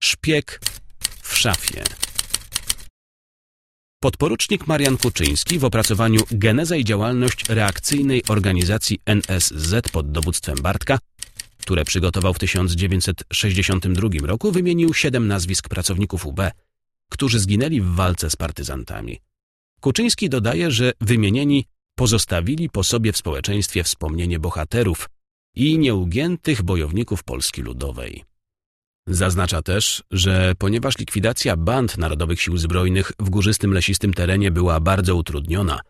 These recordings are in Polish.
Szpieg w szafie. Podporucznik Marian Kuczyński w opracowaniu Geneza i działalność reakcyjnej organizacji NSZ pod dowództwem Bartka, które przygotował w 1962 roku, wymienił siedem nazwisk pracowników UB, którzy zginęli w walce z partyzantami. Kuczyński dodaje, że wymienieni pozostawili po sobie w społeczeństwie wspomnienie bohaterów i nieugiętych bojowników Polski Ludowej. Zaznacza też, że ponieważ likwidacja band Narodowych Sił Zbrojnych w górzystym lesistym terenie była bardzo utrudniona,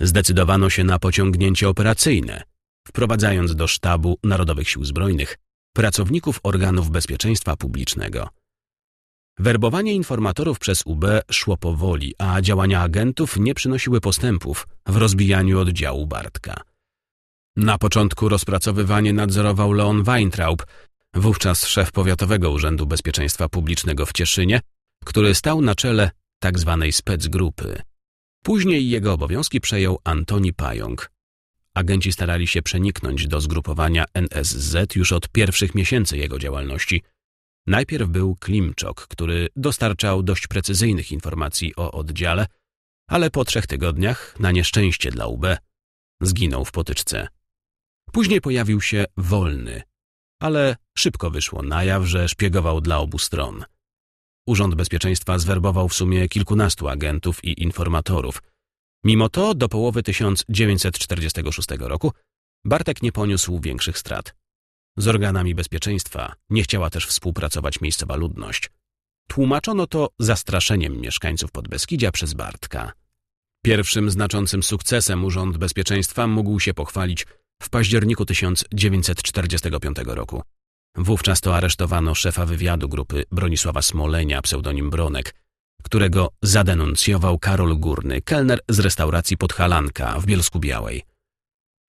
zdecydowano się na pociągnięcie operacyjne, wprowadzając do sztabu Narodowych Sił Zbrojnych pracowników organów bezpieczeństwa publicznego. Werbowanie informatorów przez UB szło powoli, a działania agentów nie przynosiły postępów w rozbijaniu oddziału Bartka. Na początku rozpracowywanie nadzorował Leon Weintraub, wówczas szef Powiatowego Urzędu Bezpieczeństwa Publicznego w Cieszynie, który stał na czele tzw. Tak specgrupy. Później jego obowiązki przejął Antoni Pająk. Agenci starali się przeniknąć do zgrupowania NSZ już od pierwszych miesięcy jego działalności. Najpierw był Klimczok, który dostarczał dość precyzyjnych informacji o oddziale, ale po trzech tygodniach, na nieszczęście dla UB, zginął w potyczce. Później pojawił się Wolny, ale szybko wyszło na jaw, że szpiegował dla obu stron. Urząd Bezpieczeństwa zwerbował w sumie kilkunastu agentów i informatorów. Mimo to do połowy 1946 roku Bartek nie poniósł większych strat. Z organami bezpieczeństwa nie chciała też współpracować miejscowa ludność. Tłumaczono to zastraszeniem mieszkańców Podbeskidzia przez Bartka. Pierwszym znaczącym sukcesem Urząd Bezpieczeństwa mógł się pochwalić w październiku 1945 roku. Wówczas to aresztowano szefa wywiadu grupy Bronisława Smolenia, pseudonim Bronek, którego zadenuncjował Karol Górny, kelner z restauracji Podhalanka w Bielsku Białej.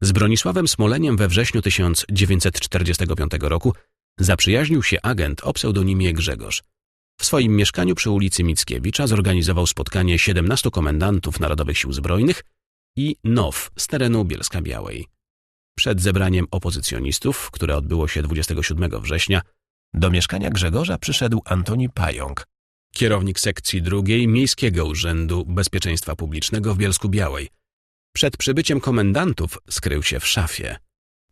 Z Bronisławem Smoleniem we wrześniu 1945 roku zaprzyjaźnił się agent o pseudonimie Grzegorz. W swoim mieszkaniu przy ulicy Mickiewicza zorganizował spotkanie 17 komendantów Narodowych Sił Zbrojnych i NOW z terenu Bielska Białej. Przed zebraniem opozycjonistów, które odbyło się 27 września, do mieszkania Grzegorza przyszedł Antoni Pająk, kierownik sekcji drugiej Miejskiego Urzędu Bezpieczeństwa Publicznego w Bielsku Białej. Przed przybyciem komendantów skrył się w szafie.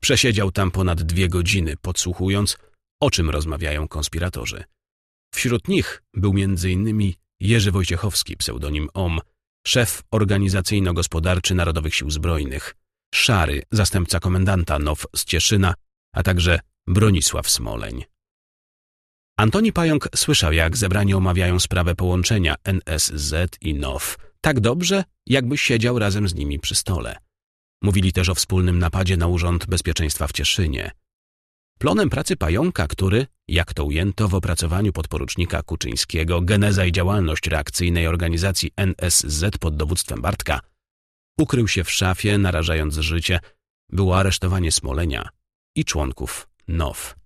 Przesiedział tam ponad dwie godziny, podsłuchując, o czym rozmawiają konspiratorzy. Wśród nich był m.in. Jerzy Wojciechowski, pseudonim OM, szef organizacyjno-gospodarczy Narodowych Sił Zbrojnych, Szary, zastępca komendanta NOW z Cieszyna, a także Bronisław Smoleń. Antoni Pająk słyszał, jak zebrani omawiają sprawę połączenia NSZ i NOW tak dobrze, jakby siedział razem z nimi przy stole. Mówili też o wspólnym napadzie na Urząd Bezpieczeństwa w Cieszynie. Plonem pracy Pająka, który, jak to ujęto w opracowaniu podporucznika Kuczyńskiego, geneza i działalność reakcyjnej organizacji NSZ pod dowództwem Bartka, ukrył się w szafie, narażając życie, było aresztowanie Smolenia i członków NOW.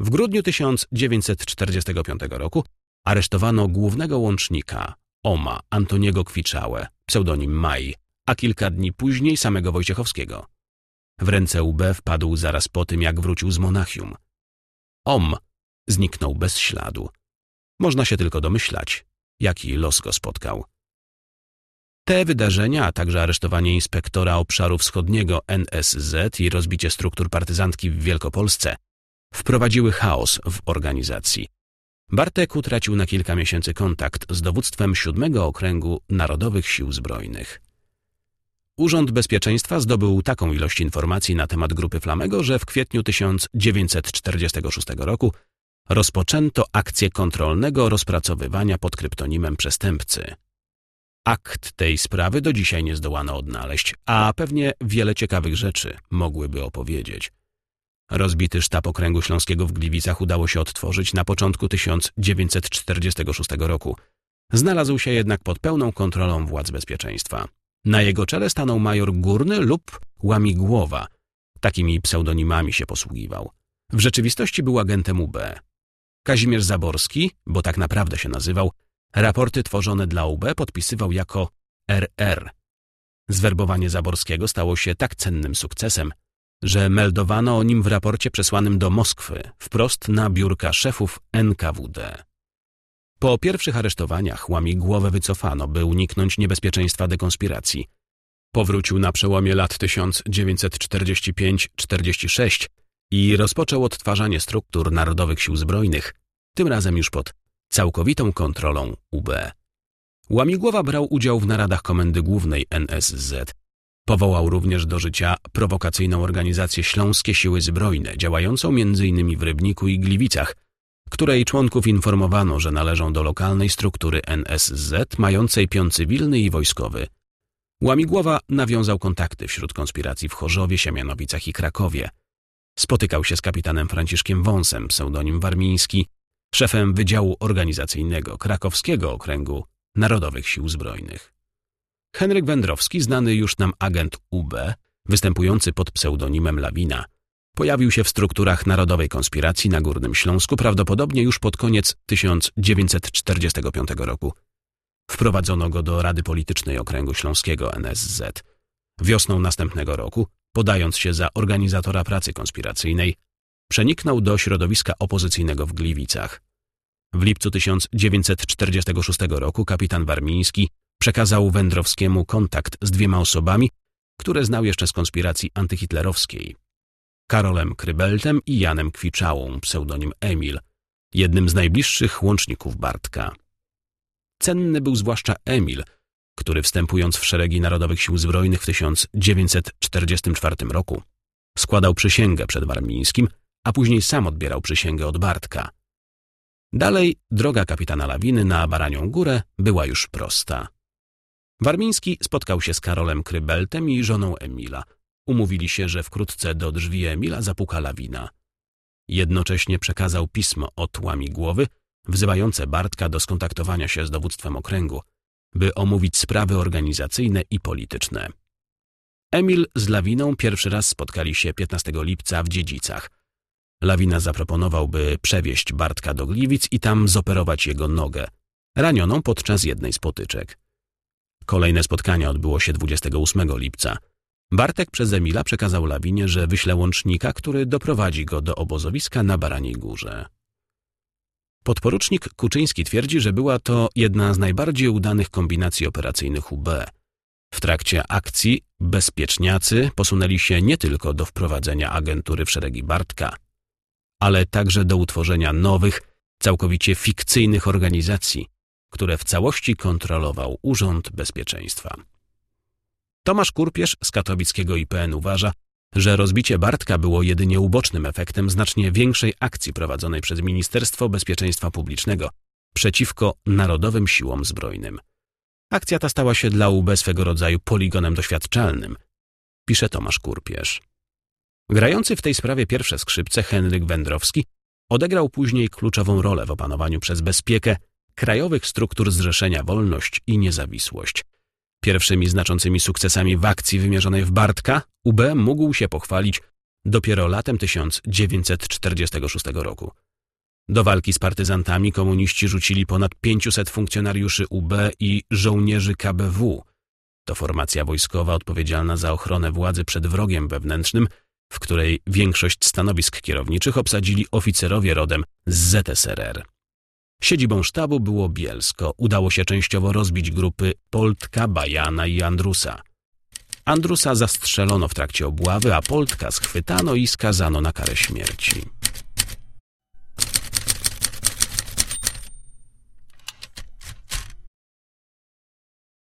W grudniu 1945 roku aresztowano głównego łącznika Oma Antoniego Kwiczałę, pseudonim Maj, a kilka dni później samego Wojciechowskiego. W ręce UB wpadł zaraz po tym, jak wrócił z Monachium. Om zniknął bez śladu. Można się tylko domyślać, jaki los go spotkał. Te wydarzenia, a także aresztowanie inspektora obszaru wschodniego NSZ i rozbicie struktur partyzantki w Wielkopolsce wprowadziły chaos w organizacji. Bartek utracił na kilka miesięcy kontakt z dowództwem siódmego okręgu Narodowych Sił Zbrojnych. Urząd Bezpieczeństwa zdobył taką ilość informacji na temat grupy Flamego, że w kwietniu 1946 roku rozpoczęto akcję kontrolnego rozpracowywania pod kryptonimem przestępcy. Akt tej sprawy do dzisiaj nie zdołano odnaleźć, a pewnie wiele ciekawych rzeczy mogłyby opowiedzieć. Rozbity sztab Okręgu Śląskiego w Gliwicach udało się odtworzyć na początku 1946 roku. Znalazł się jednak pod pełną kontrolą władz bezpieczeństwa. Na jego czele stanął major Górny lub Łamigłowa. Takimi pseudonimami się posługiwał. W rzeczywistości był agentem UB. Kazimierz Zaborski, bo tak naprawdę się nazywał, raporty tworzone dla UB podpisywał jako RR. Zwerbowanie Zaborskiego stało się tak cennym sukcesem, że meldowano o nim w raporcie przesłanym do Moskwy, wprost na biurka szefów NKWD. Po pierwszych aresztowaniach łamigłowę wycofano, by uniknąć niebezpieczeństwa dekonspiracji. Powrócił na przełomie lat 1945-46 i rozpoczął odtwarzanie struktur Narodowych Sił Zbrojnych, tym razem już pod całkowitą kontrolą UB. Łamigłowa brał udział w naradach Komendy Głównej NSZ. Powołał również do życia prowokacyjną organizację Śląskie Siły Zbrojne, działającą m.in. w Rybniku i Gliwicach, której członków informowano, że należą do lokalnej struktury NSZ mającej pion cywilny i wojskowy. Łamigłowa nawiązał kontakty wśród konspiracji w Chorzowie, Siemianowicach i Krakowie. Spotykał się z kapitanem Franciszkiem Wąsem, pseudonim Warmiński, szefem Wydziału Organizacyjnego Krakowskiego Okręgu Narodowych Sił Zbrojnych. Henryk Wędrowski, znany już nam agent UB, występujący pod pseudonimem Lawina, pojawił się w strukturach Narodowej Konspiracji na Górnym Śląsku prawdopodobnie już pod koniec 1945 roku. Wprowadzono go do Rady Politycznej Okręgu Śląskiego NSZ. Wiosną następnego roku, podając się za organizatora pracy konspiracyjnej, przeniknął do środowiska opozycyjnego w Gliwicach. W lipcu 1946 roku kapitan Warmiński przekazał Wędrowskiemu kontakt z dwiema osobami, które znał jeszcze z konspiracji antyhitlerowskiej. Karolem Krybeltem i Janem Kwiczałą, pseudonim Emil, jednym z najbliższych łączników Bartka. Cenny był zwłaszcza Emil, który wstępując w szeregi Narodowych Sił Zbrojnych w 1944 roku składał przysięgę przed Warmińskim, a później sam odbierał przysięgę od Bartka. Dalej droga kapitana Lawiny na Baranią Górę była już prosta. Warmiński spotkał się z Karolem Krybeltem i żoną Emila. Umówili się, że wkrótce do drzwi Emila zapuka Lawina. Jednocześnie przekazał pismo od Łamigłowy, wzywające Bartka do skontaktowania się z dowództwem okręgu, by omówić sprawy organizacyjne i polityczne. Emil z Lawiną pierwszy raz spotkali się 15 lipca w Dziedzicach. Lawina zaproponował, by przewieźć Bartka do Gliwic i tam zoperować jego nogę, ranioną podczas jednej z potyczek. Kolejne spotkanie odbyło się 28 lipca. Bartek przez Emila przekazał Lawinie, że wyśle łącznika, który doprowadzi go do obozowiska na Baraniej Górze. Podporucznik Kuczyński twierdzi, że była to jedna z najbardziej udanych kombinacji operacyjnych UB. W trakcie akcji bezpieczniacy posunęli się nie tylko do wprowadzenia agentury w szeregi Bartka, ale także do utworzenia nowych, całkowicie fikcyjnych organizacji, które w całości kontrolował Urząd Bezpieczeństwa. Tomasz Kurpierz z katowickiego IPN uważa, że rozbicie Bartka było jedynie ubocznym efektem znacznie większej akcji prowadzonej przez Ministerstwo Bezpieczeństwa Publicznego przeciwko Narodowym Siłom Zbrojnym. Akcja ta stała się dla UB swego rodzaju poligonem doświadczalnym, pisze Tomasz Kurpierz. Grający w tej sprawie pierwsze skrzypce Henryk Wędrowski odegrał później kluczową rolę w opanowaniu przez bezpiekę krajowych struktur Zrzeszenia Wolność i Niezawisłość. Pierwszymi znaczącymi sukcesami w akcji wymierzonej w Bartka UB mógł się pochwalić dopiero latem 1946 roku. Do walki z partyzantami komuniści rzucili ponad 500 funkcjonariuszy UB i żołnierzy KBW. To formacja wojskowa odpowiedzialna za ochronę władzy przed wrogiem wewnętrznym, w której większość stanowisk kierowniczych obsadzili oficerowie rodem z ZSRR. Siedzibą sztabu było Bielsko. Udało się częściowo rozbić grupy Poltka, Bajana i Andrusa. Andrusa zastrzelono w trakcie obławy, a Poltka schwytano i skazano na karę śmierci.